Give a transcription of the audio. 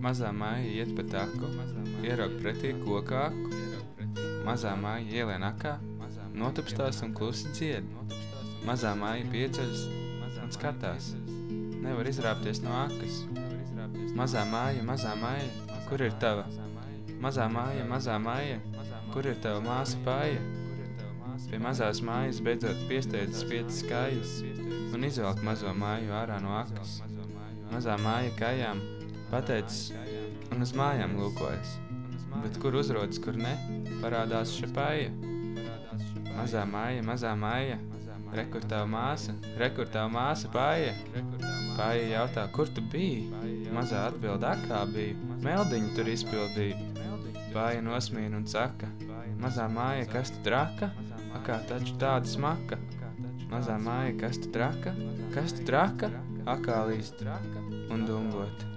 Mazā māja iet pa taku, ieraug pretī kokāku. Mazā māja ielien akā, notupstās un klusi dzied. Mazā māja pieceļas un skatās. Nevar izrāpties no akas. Mazā māja, mazā māja, kur ir tava? Mazā māja, mazā māja, kur ir tava māsa pārja? Pie mazās mājas beidzot piesteidzas piecas kājas un izvelk mazo māju ārā no akas. Mazā māja kājām pateicis un uz mājām lūkojas. Bet kur uzrodas, kur ne, parādās šepāja. Mazā māja, mazā māja, rekur tava māsa, rekur tava māsa pārja. Pārja jautā, kur tu biji? Mazā atbild akā biju, meldiņu tur izpildīju. Pārja nosmīna un saka, mazā māja, kas tu traka? Akā taču tāda smaka. Mazā māja, kas tu traka? Kas tu traka? Akā līst un dungot.